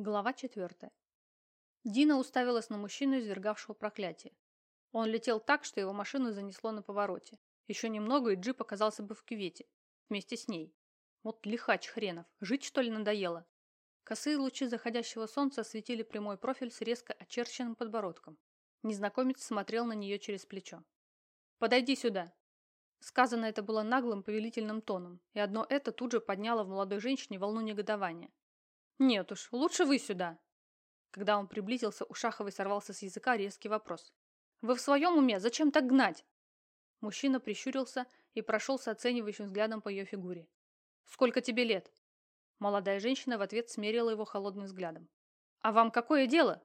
Глава четвертая. Дина уставилась на мужчину, извергавшего проклятие. Он летел так, что его машину занесло на повороте. Еще немного, и джип оказался бы в кювете. Вместе с ней. Вот лихач хренов. Жить, что ли, надоело? Косые лучи заходящего солнца осветили прямой профиль с резко очерченным подбородком. Незнакомец смотрел на нее через плечо. «Подойди сюда!» Сказано это было наглым повелительным тоном, и одно это тут же подняло в молодой женщине волну негодования. «Нет уж, лучше вы сюда!» Когда он приблизился, у Шаховой сорвался с языка резкий вопрос. «Вы в своем уме? Зачем так гнать?» Мужчина прищурился и прошелся оценивающим взглядом по ее фигуре. «Сколько тебе лет?» Молодая женщина в ответ смерила его холодным взглядом. «А вам какое дело?»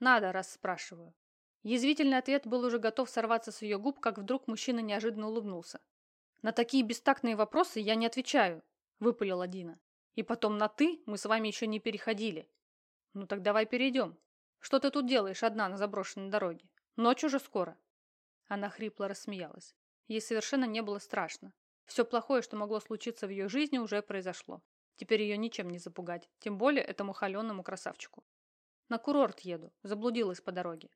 «Надо, раз спрашиваю». Язвительный ответ был уже готов сорваться с ее губ, как вдруг мужчина неожиданно улыбнулся. «На такие бестактные вопросы я не отвечаю», — выпалила Дина. И потом на «ты» мы с вами еще не переходили. Ну так давай перейдем. Что ты тут делаешь одна на заброшенной дороге? Ночь уже скоро. Она хрипло рассмеялась. Ей совершенно не было страшно. Все плохое, что могло случиться в ее жизни, уже произошло. Теперь ее ничем не запугать, тем более этому холеному красавчику. На курорт еду, заблудилась по дороге.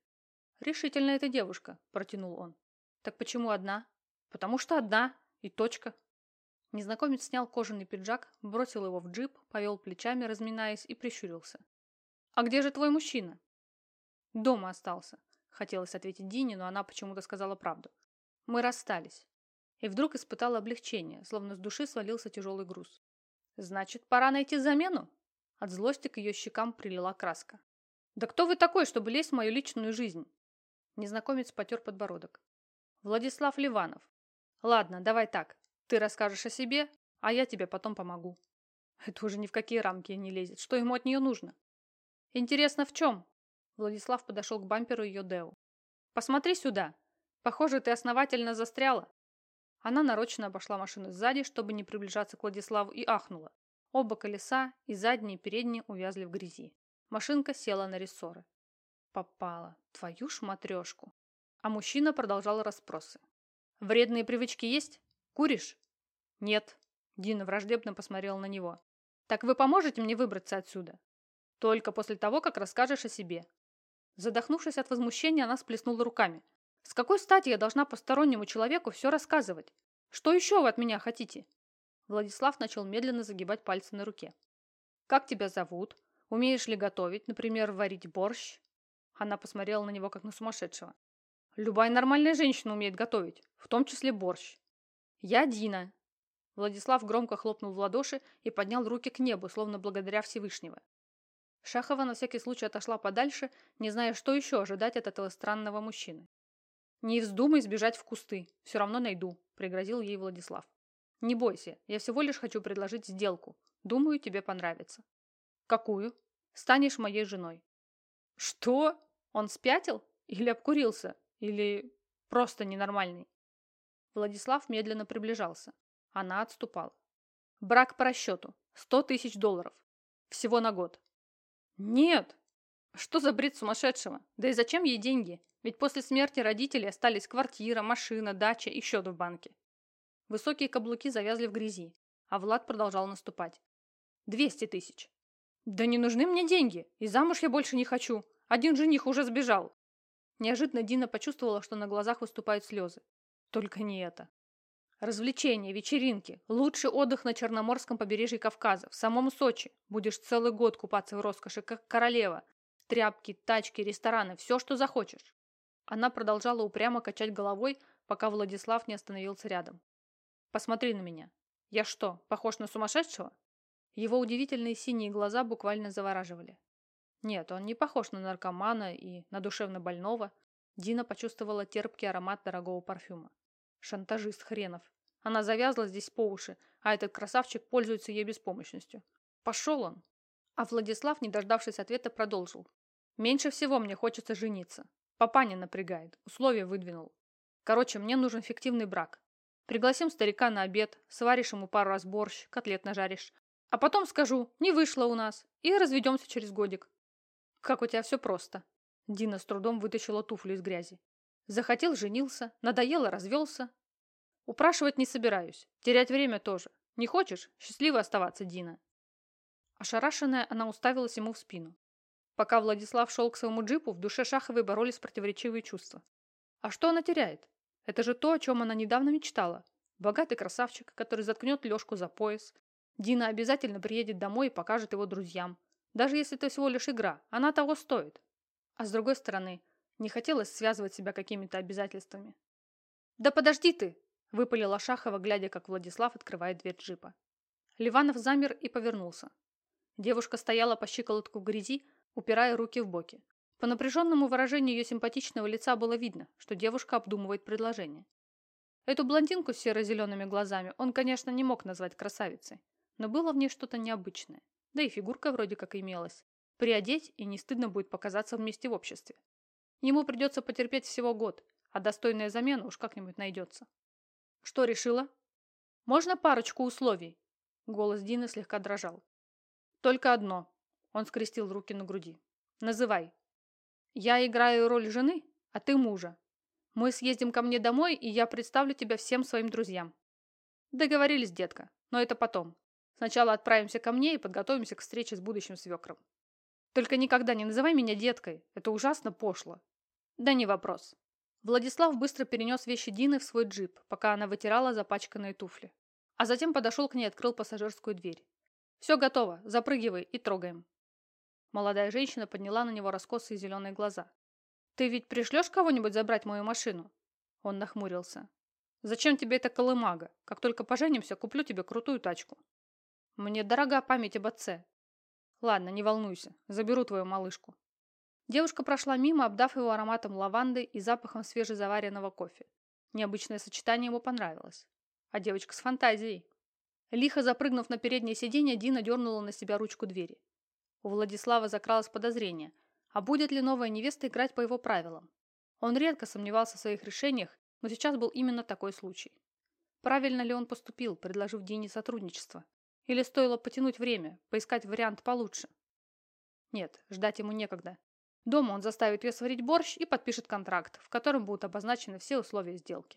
Решительная эта девушка, протянул он. Так почему одна? Потому что одна, и точка. Незнакомец снял кожаный пиджак, бросил его в джип, повел плечами, разминаясь, и прищурился. «А где же твой мужчина?» «Дома остался», — хотелось ответить Дине, но она почему-то сказала правду. «Мы расстались». И вдруг испытала облегчение, словно с души свалился тяжелый груз. «Значит, пора найти замену?» От злости к ее щекам прилила краска. «Да кто вы такой, чтобы лезть в мою личную жизнь?» Незнакомец потер подбородок. «Владислав Ливанов. Ладно, давай так. Ты расскажешь о себе, а я тебе потом помогу. Это уже ни в какие рамки не лезет. Что ему от нее нужно? Интересно, в чем? Владислав подошел к бамперу ее Део. Посмотри сюда. Похоже, ты основательно застряла. Она нарочно обошла машину сзади, чтобы не приближаться к Владиславу, и ахнула. Оба колеса, и задние, и передние, увязли в грязи. Машинка села на рессоры. Попала. Твою ж матрешку. А мужчина продолжал расспросы. Вредные привычки есть? Куришь? Нет. Дина враждебно посмотрела на него. Так вы поможете мне выбраться отсюда? Только после того, как расскажешь о себе. Задохнувшись от возмущения, она сплеснула руками. С какой стати я должна постороннему человеку все рассказывать? Что еще вы от меня хотите? Владислав начал медленно загибать пальцы на руке. Как тебя зовут? Умеешь ли готовить, например, варить борщ? Она посмотрела на него, как на сумасшедшего. Любая нормальная женщина умеет готовить, в том числе борщ. «Я Дина!» Владислав громко хлопнул в ладоши и поднял руки к небу, словно благодаря Всевышнего. Шахова на всякий случай отошла подальше, не зная, что еще ожидать от этого странного мужчины. «Не вздумай сбежать в кусты, все равно найду», – пригрозил ей Владислав. «Не бойся, я всего лишь хочу предложить сделку. Думаю, тебе понравится». «Какую?» «Станешь моей женой». «Что? Он спятил? Или обкурился? Или просто ненормальный?» Владислав медленно приближался. Она отступала. Брак по расчету. Сто тысяч долларов. Всего на год. Нет! Что за бред сумасшедшего? Да и зачем ей деньги? Ведь после смерти родителей остались квартира, машина, дача и счет в банке. Высокие каблуки завязли в грязи, а Влад продолжал наступать. Двести тысяч. Да не нужны мне деньги, и замуж я больше не хочу. Один жених уже сбежал. Неожиданно Дина почувствовала, что на глазах выступают слезы. Только не это. Развлечения, вечеринки, лучший отдых на Черноморском побережье Кавказа, в самом Сочи. Будешь целый год купаться в роскоши, как королева. Тряпки, тачки, рестораны, все, что захочешь. Она продолжала упрямо качать головой, пока Владислав не остановился рядом. «Посмотри на меня. Я что, похож на сумасшедшего?» Его удивительные синие глаза буквально завораживали. Нет, он не похож на наркомана и на душевно больного. Дина почувствовала терпкий аромат дорогого парфюма. Шантажист хренов. Она завязла здесь по уши, а этот красавчик пользуется ей беспомощностью. Пошел он. А Владислав, не дождавшись ответа, продолжил. Меньше всего мне хочется жениться. Папаня напрягает, условия выдвинул. Короче, мне нужен фиктивный брак. Пригласим старика на обед, сваришь ему пару раз борщ, котлет нажаришь. А потом скажу, не вышло у нас, и разведемся через годик. Как у тебя все просто. Дина с трудом вытащила туфлю из грязи. Захотел – женился, надоело – развелся. Упрашивать не собираюсь, терять время тоже. Не хочешь – счастливо оставаться, Дина. Ошарашенная, она уставилась ему в спину. Пока Владислав шел к своему джипу, в душе Шаховой боролись противоречивые чувства. А что она теряет? Это же то, о чем она недавно мечтала. Богатый красавчик, который заткнет Лешку за пояс. Дина обязательно приедет домой и покажет его друзьям. Даже если это всего лишь игра, она того стоит. А с другой стороны, не хотелось связывать себя какими-то обязательствами. «Да подожди ты!» – выпалила Шахова, глядя, как Владислав открывает дверь джипа. Ливанов замер и повернулся. Девушка стояла по щиколотку в грязи, упирая руки в боки. По напряженному выражению ее симпатичного лица было видно, что девушка обдумывает предложение. Эту блондинку с серо-зелеными глазами он, конечно, не мог назвать красавицей, но было в ней что-то необычное. Да и фигурка вроде как имелась. Приодеть, и не стыдно будет показаться вместе в обществе. Ему придется потерпеть всего год, а достойная замена уж как-нибудь найдется. Что решила? Можно парочку условий? Голос Дины слегка дрожал. Только одно. Он скрестил руки на груди. Называй. Я играю роль жены, а ты мужа. Мы съездим ко мне домой, и я представлю тебя всем своим друзьям. Договорились, детка, но это потом. Сначала отправимся ко мне и подготовимся к встрече с будущим свекром. Только никогда не называй меня деткой, это ужасно пошло. Да не вопрос. Владислав быстро перенес вещи Дины в свой джип, пока она вытирала запачканные туфли. А затем подошел к ней и открыл пассажирскую дверь. «Все готово, запрыгивай и трогаем». Молодая женщина подняла на него раскосые зеленые глаза. «Ты ведь пришлешь кого-нибудь забрать мою машину?» Он нахмурился. «Зачем тебе эта колымага? Как только поженимся, куплю тебе крутую тачку». «Мне дорога память об отце». «Ладно, не волнуйся, заберу твою малышку». Девушка прошла мимо, обдав его ароматом лаванды и запахом свежезаваренного кофе. Необычное сочетание ему понравилось. А девочка с фантазией. Лихо запрыгнув на переднее сиденье, Дина дернула на себя ручку двери. У Владислава закралось подозрение, а будет ли новая невеста играть по его правилам. Он редко сомневался в своих решениях, но сейчас был именно такой случай. Правильно ли он поступил, предложив Дине сотрудничество? Или стоило потянуть время, поискать вариант получше? Нет, ждать ему некогда. Дома он заставит ее сварить борщ и подпишет контракт, в котором будут обозначены все условия сделки.